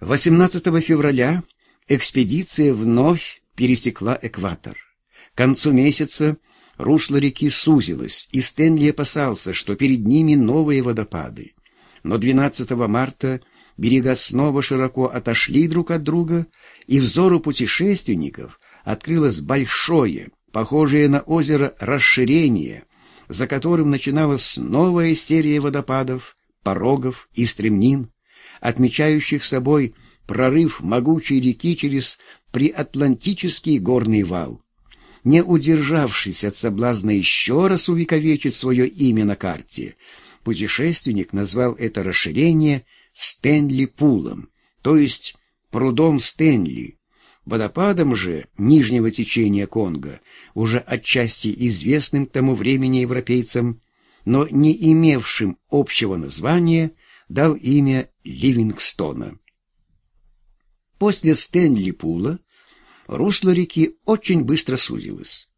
18 февраля экспедиция вновь пересекла экватор. К концу месяца русло реки сузилось, и Стэнли опасался, что перед ними новые водопады. Но 12 марта берега снова широко отошли друг от друга, и взору путешественников открылось большое, похожее на озеро расширение, за которым начиналась новая серия водопадов, порогов и стремнин, отмечающих собой прорыв могучей реки через приатлантический горный вал. Не удержавшись от соблазна еще раз увековечить свое имя на карте, путешественник назвал это расширение Стэнли-Пулом, то есть прудом Стэнли, Водопадом же нижнего течения Конго, уже отчасти известным к тому времени европейцам, но не имевшим общего названия, дал имя Ливингстона. После Стэнли-Пула русло реки очень быстро сузилось.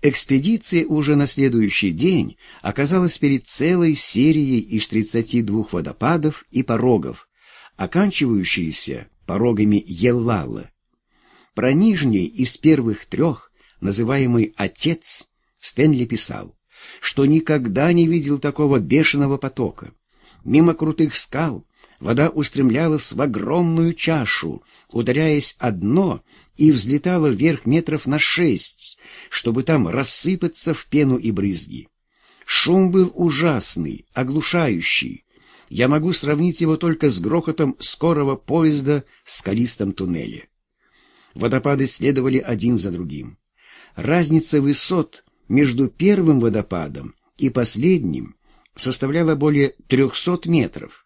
Экспедиция уже на следующий день оказалась перед целой серией из 32 водопадов и порогов, оканчивающейся порогами Еллала. Про нижний из первых трех, называемый «Отец», Стэнли писал, что никогда не видел такого бешеного потока. Мимо крутых скал вода устремлялась в огромную чашу, ударяясь о дно и взлетала вверх метров на шесть, чтобы там рассыпаться в пену и брызги. Шум был ужасный, оглушающий. Я могу сравнить его только с грохотом скорого поезда в скалистом туннеле. Водопады следовали один за другим. Разница высот между первым водопадом и последним составляла более 300 метров.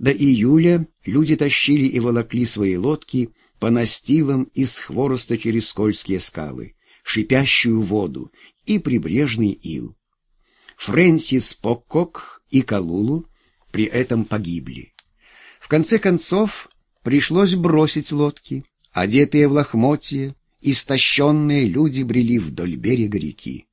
До июля люди тащили и волокли свои лодки по настилам из хвороста через скользкие скалы, шипящую воду и прибрежный ил. Фрэнсис Поккок и Калулу при этом погибли. В конце концов, пришлось бросить лодки. Одетые в лохмотья, истощенные люди брели вдоль берега реки.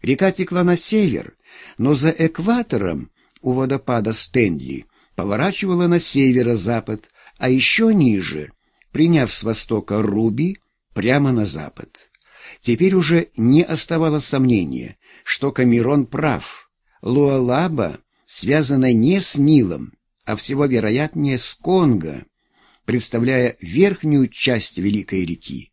Река текла на север, но за экватором у водопада Стэнли поворачивала на северо-запад, а еще ниже, приняв с востока Руби, прямо на запад. Теперь уже не оставалось сомнения, что Камерон прав. Луалаба связана не с Нилом, а всего вероятнее с Конго, представляя верхнюю часть Великой реки.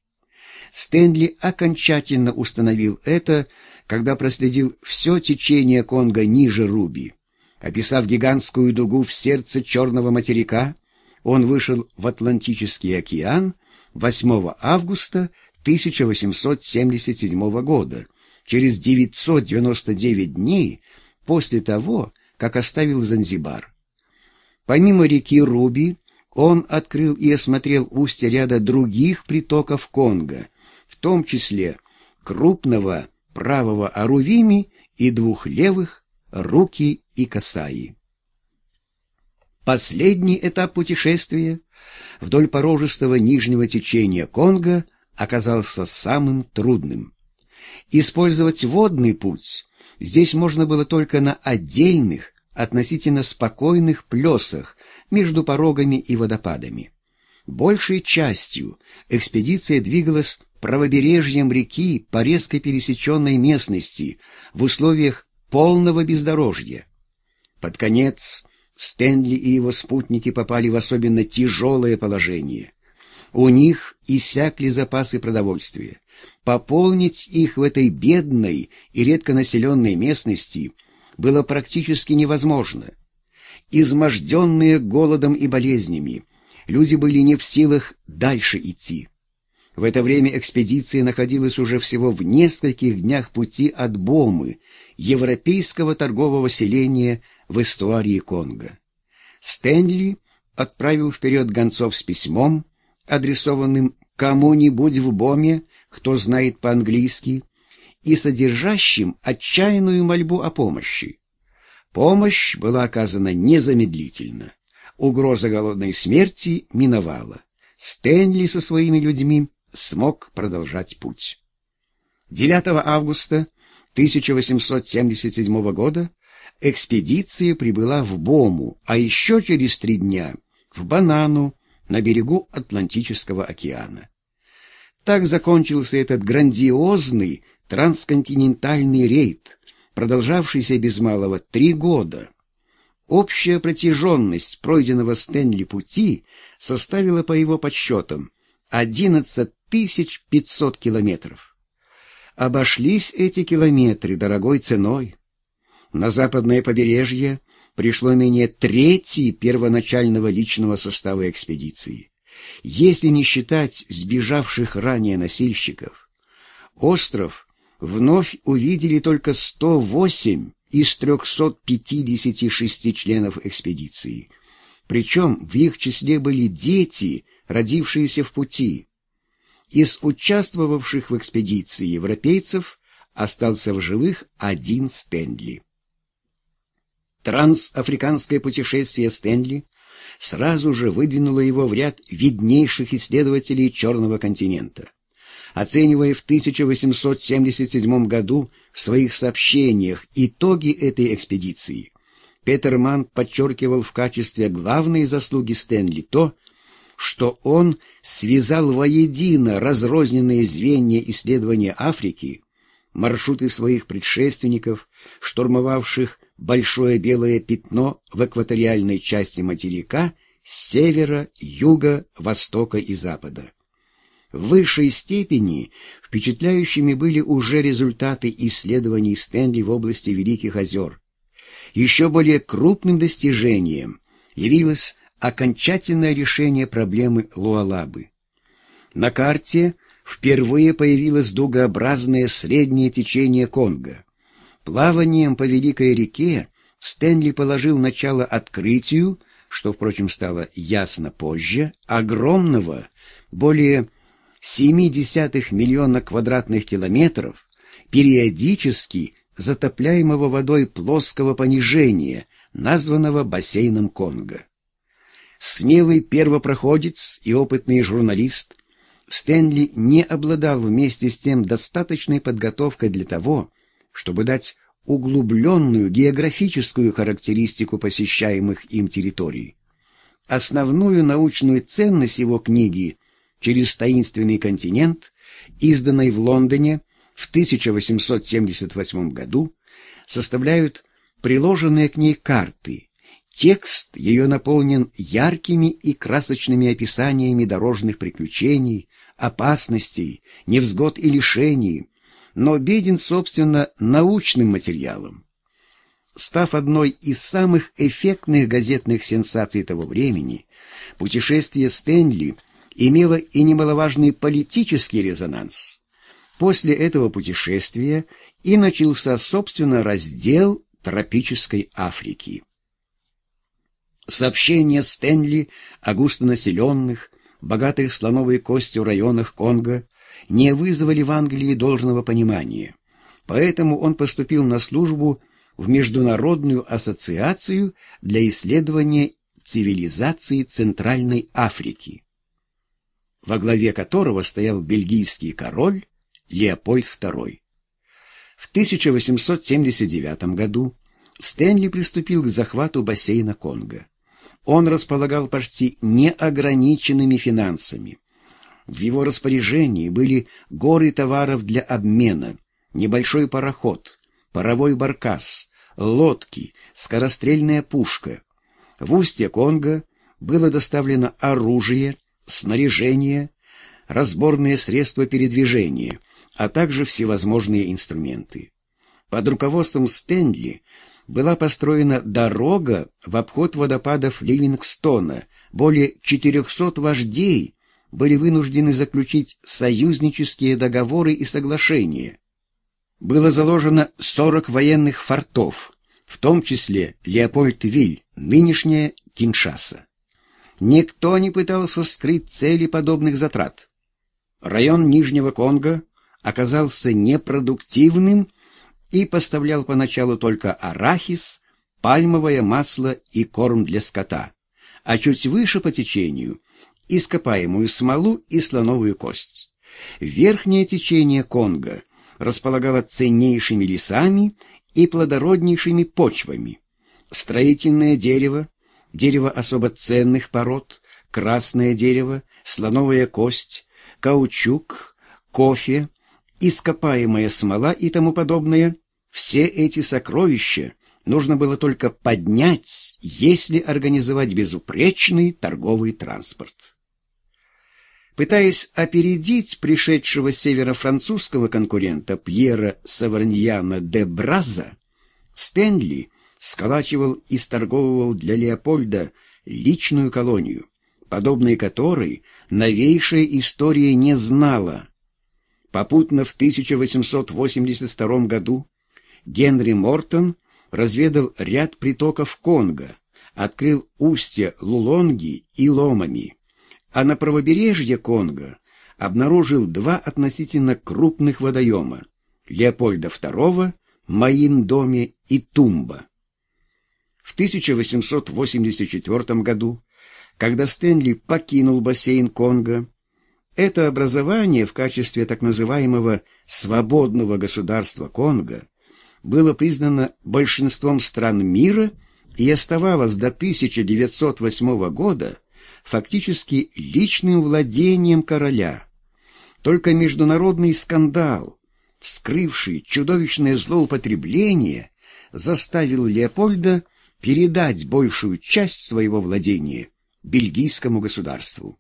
Стэнли окончательно установил это, когда проследил все течение Конго ниже Руби. Описав гигантскую дугу в сердце Черного материка, он вышел в Атлантический океан 8 августа 1877 года, через 999 дней после того, как оставил Занзибар. Помимо реки Руби, он открыл и осмотрел устья ряда других притоков Конго, в том числе крупного правого Арувими и двух левых Руки и Касаи. Последний этап путешествия вдоль порожистого нижнего течения Конго оказался самым трудным. Использовать водный путь здесь можно было только на отдельных, относительно спокойных плесах между порогами и водопадами. Большей частью экспедиция двигалась правобережьем реки по резко пересеченной местности в условиях полного бездорожья. Под конец Стэнли и его спутники попали в особенно тяжелое положение. У них иссякли запасы продовольствия. Пополнить их в этой бедной и редко населенной местности – было практически невозможно. Изможденные голодом и болезнями, люди были не в силах дальше идти. В это время экспедиция находилась уже всего в нескольких днях пути от Бомы, европейского торгового селения в эстуарии Конго. Стэнли отправил вперед гонцов с письмом, адресованным кому-нибудь в Боме, кто знает по-английски, и содержащим отчаянную мольбу о помощи. Помощь была оказана незамедлительно. Угроза голодной смерти миновала. Стэнли со своими людьми смог продолжать путь. 9 августа 1877 года экспедиция прибыла в Бому, а еще через три дня в Банану на берегу Атлантического океана. Так закончился этот грандиозный трансконтинентальный рейд, продолжавшийся без малого три года. Общая протяженность пройденного Стэнли пути составила, по его подсчетам, 11 500 километров. Обошлись эти километры дорогой ценой. На западное побережье пришло менее трети первоначального личного состава экспедиции. Если не считать сбежавших ранее носильщиков, остров вновь увидели только 108 из 356 членов экспедиции. Причем в их числе были дети, родившиеся в пути. Из участвовавших в экспедиции европейцев остался в живых один Стэнли. Трансафриканское путешествие Стэнли сразу же выдвинуло его в ряд виднейших исследователей Черного континента. Оценивая в 1877 году в своих сообщениях итоги этой экспедиции, Петерман подчеркивал в качестве главной заслуги Стэнли то, что он связал воедино разрозненные звенья исследования Африки, маршруты своих предшественников, штурмовавших большое белое пятно в экваториальной части материка с севера, юга, востока и запада. В высшей степени впечатляющими были уже результаты исследований Стэнли в области Великих озер. Еще более крупным достижением явилось окончательное решение проблемы Луалабы. На карте впервые появилось дугообразное среднее течение Конго. Плаванием по Великой реке Стэнли положил начало открытию, что, впрочем, стало ясно позже, огромного, более 0,7 миллиона квадратных километров, периодически затопляемого водой плоского понижения, названного бассейном Конго. Смелый первопроходец и опытный журналист Стэнли не обладал вместе с тем достаточной подготовкой для того, чтобы дать углубленную географическую характеристику посещаемых им территорий. Основную научную ценность его книги «Через таинственный континент», изданной в Лондоне в 1878 году, составляют приложенные к ней карты, Текст ее наполнен яркими и красочными описаниями дорожных приключений, опасностей, невзгод и лишений, но беден, собственно, научным материалом. Став одной из самых эффектных газетных сенсаций того времени, путешествие Стэнли имело и немаловажный политический резонанс. После этого путешествия и начался, собственно, раздел тропической Африки. Сообщения Стэнли о густонаселенных, богатых слоновой костью районах Конго не вызвали в Англии должного понимания, поэтому он поступил на службу в Международную ассоциацию для исследования цивилизации Центральной Африки, во главе которого стоял бельгийский король Леопольд II. В 1879 году Стэнли приступил к захвату бассейна Конго. Он располагал почти неограниченными финансами. В его распоряжении были горы товаров для обмена, небольшой пароход, паровой баркас, лодки, скорострельная пушка. В устье Конго было доставлено оружие, снаряжение, разборные средства передвижения, а также всевозможные инструменты. Под руководством Стэнли была построена дорога в обход водопадов Ливингстона. Более 400 вождей были вынуждены заключить союзнические договоры и соглашения. Было заложено 40 военных фортов, в том числе Леопольд-Виль, нынешняя Киншаса. Никто не пытался скрыть цели подобных затрат. Район Нижнего Конго оказался непродуктивным и поставлял поначалу только арахис, пальмовое масло и корм для скота, а чуть выше по течению – ископаемую смолу и слоновую кость. Верхнее течение Конго располагало ценнейшими лесами и плодороднейшими почвами. Строительное дерево, дерево особо ценных пород, красное дерево, слоновая кость, каучук, кофе, ископаемая смола и тому подобное. Все эти сокровища нужно было только поднять, если организовать безупречный торговый транспорт. Пытаясь опередить пришедшего с севера французского конкурента Пьера Саварньяна де Браза, Стэнли сколачивал и сторговывал для Леопольда личную колонию, подобной которой новейшая история не знала. Попутно в 1882 году Генри Мортон разведал ряд притоков Конго, открыл устья Лулонги и Ломами, а на правобережье Конго обнаружил два относительно крупных водоема – Леопольда II, Маин-Доме и Тумба. В 1884 году, когда Стэнли покинул бассейн Конго, это образование в качестве так называемого «свободного государства Конго» было признано большинством стран мира и оставалось до 1908 года фактически личным владением короля. Только международный скандал, вскрывший чудовищное злоупотребление, заставил Леопольда передать большую часть своего владения бельгийскому государству.